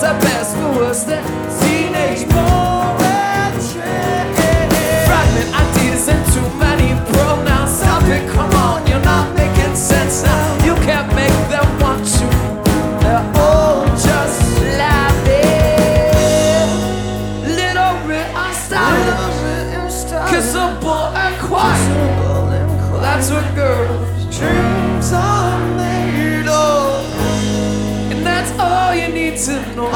was the teenage poetry. Fragment ideas and too many pronouns. Stop it, come on, you're not making sense now. You can't make them want you. They're all just laughing. Little bit unstylish, kissable and quiet. That's what girls' dreams are to know.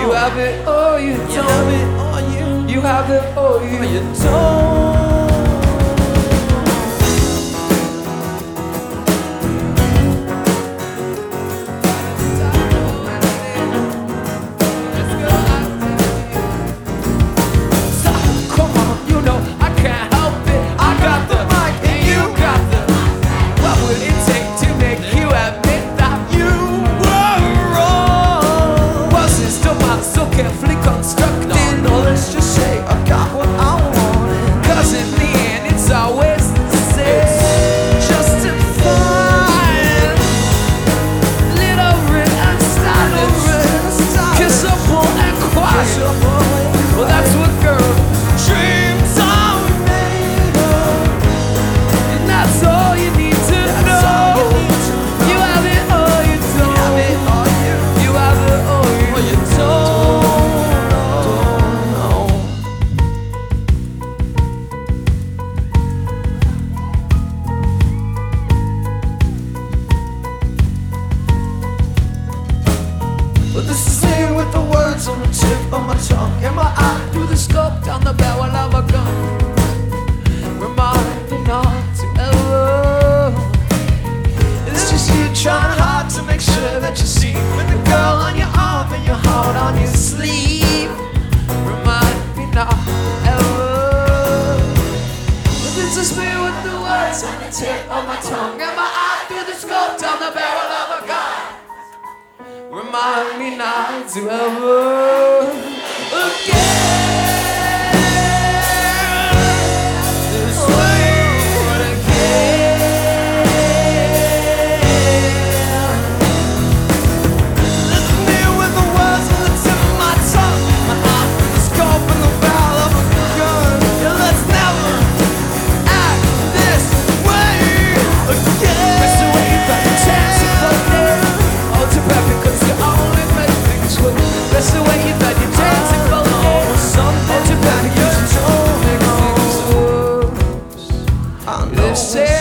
You have it or you don't. You have it or you don't. But this is me with the words on the tip of my tongue. And my eye through the scope down the barrel of a gun. Remind me not to ever. It's just you trying hard to make sure that you see. With the girl on your arm and your heart on your sleeve. Remind me not ever. But this is me with the words on the tip of my tongue Remind Say.